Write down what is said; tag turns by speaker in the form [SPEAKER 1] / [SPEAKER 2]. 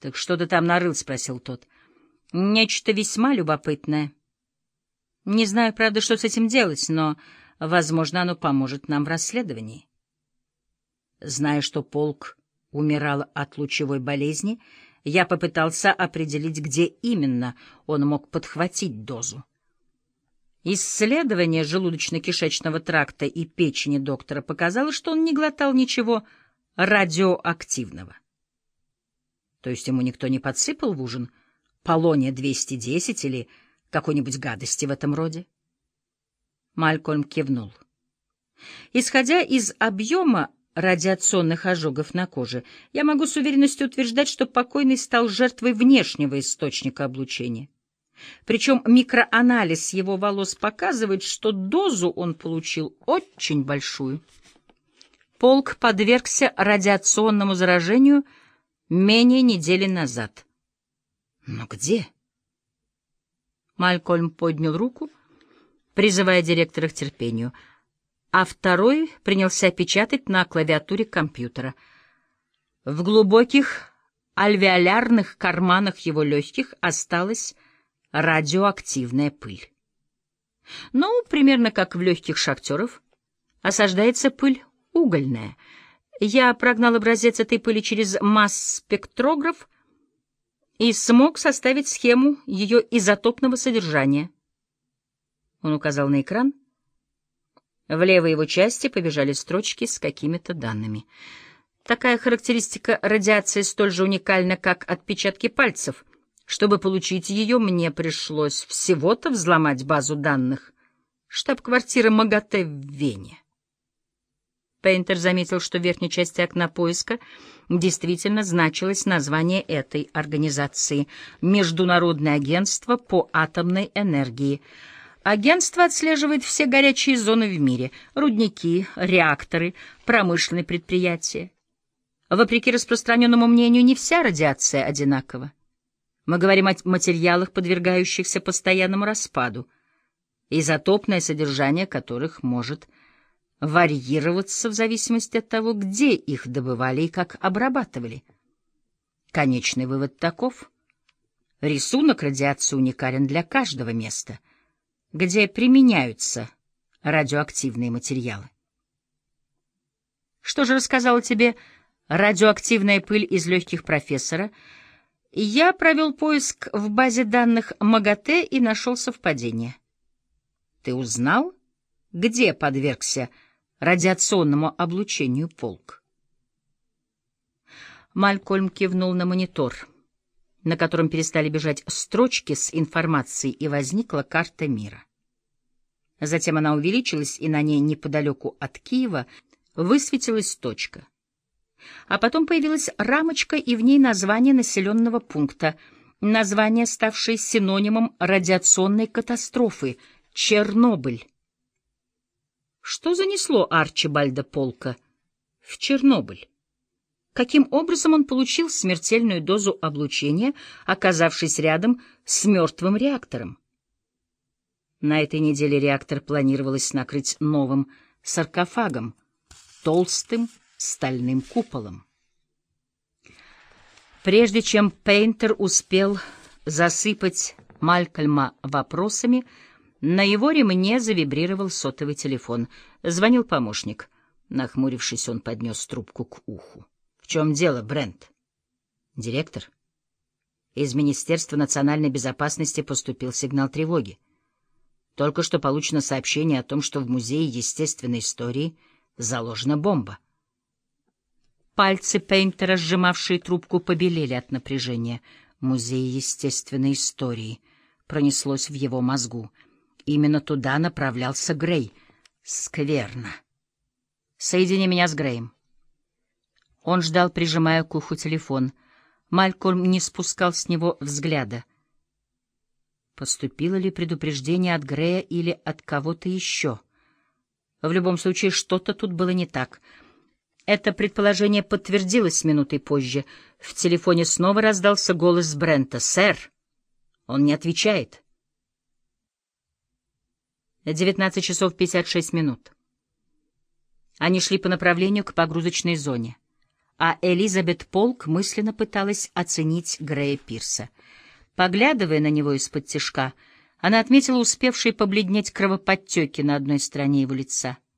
[SPEAKER 1] — Так что ты там нарыл? — спросил тот. — Нечто весьма любопытное. Не знаю, правда, что с этим делать, но, возможно, оно поможет нам в расследовании. Зная, что полк умирал от лучевой болезни, я попытался определить, где именно он мог подхватить дозу. Исследование желудочно-кишечного тракта и печени доктора показало, что он не глотал ничего радиоактивного. То есть ему никто не подсыпал в ужин полония-210 или какой-нибудь гадости в этом роде? Малькольм кивнул. Исходя из объема радиационных ожогов на коже, я могу с уверенностью утверждать, что покойный стал жертвой внешнего источника облучения. Причем микроанализ его волос показывает, что дозу он получил очень большую. Полк подвергся радиационному заражению менее недели назад. Но где? Малькольм поднял руку, призывая директора к терпению — а второй принялся печатать на клавиатуре компьютера. В глубоких альвеолярных карманах его легких осталась радиоактивная пыль. Ну, примерно как в легких шахтеров, осаждается пыль угольная. Я прогнал образец этой пыли через масс-спектрограф и смог составить схему ее изотопного содержания. Он указал на экран — в левой его части побежали строчки с какими-то данными. Такая характеристика радиации столь же уникальна, как отпечатки пальцев. Чтобы получить ее, мне пришлось всего-то взломать базу данных штаб-квартиры МАГАТЭ в Вене. Пейнтер заметил, что в верхней части окна поиска действительно значилось название этой организации — Международное агентство по атомной энергии — Агентство отслеживает все горячие зоны в мире — рудники, реакторы, промышленные предприятия. Вопреки распространенному мнению, не вся радиация одинакова. Мы говорим о материалах, подвергающихся постоянному распаду, изотопное содержание которых может варьироваться в зависимости от того, где их добывали и как обрабатывали. Конечный вывод таков. Рисунок радиации уникален для каждого места — где применяются радиоактивные материалы. Что же рассказала тебе радиоактивная пыль из легких профессора? Я провел поиск в базе данных МАГАТЭ и нашел совпадение. Ты узнал, где подвергся радиационному облучению полк? Малькольм кивнул на монитор — на котором перестали бежать строчки с информацией, и возникла карта мира. Затем она увеличилась, и на ней неподалеку от Киева высветилась точка. А потом появилась рамочка, и в ней название населенного пункта, название, ставшее синонимом радиационной катастрофы — Чернобыль. Что занесло Арчибальда Полка в Чернобыль? каким образом он получил смертельную дозу облучения, оказавшись рядом с мертвым реактором. На этой неделе реактор планировалось накрыть новым саркофагом, толстым стальным куполом. Прежде чем Пейнтер успел засыпать Малькольма вопросами, на его ремне завибрировал сотовый телефон. Звонил помощник. Нахмурившись, он поднес трубку к уху чем дело, Брент? Директор? Из Министерства национальной безопасности поступил сигнал тревоги. Только что получено сообщение о том, что в Музее естественной истории заложена бомба. Пальцы Пейнтера, сжимавшие трубку, побелели от напряжения. Музей естественной истории пронеслось в его мозгу. Именно туда направлялся Грей. Скверно. Соедини меня с Греем. Он ждал, прижимая к уху телефон. Малькольм не спускал с него взгляда. Поступило ли предупреждение от Грея или от кого-то еще? В любом случае, что-то тут было не так. Это предположение подтвердилось минутой позже. В телефоне снова раздался голос Брента. «Сэр!» Он не отвечает. Девятнадцать часов пятьдесят шесть минут. Они шли по направлению к погрузочной зоне. а Элизабет Полк мысленно пыталась оценить Грея Пирса. Поглядывая на него из-под тишка, она отметила успевшие побледнеть кровоподтеки на одной стороне его лица —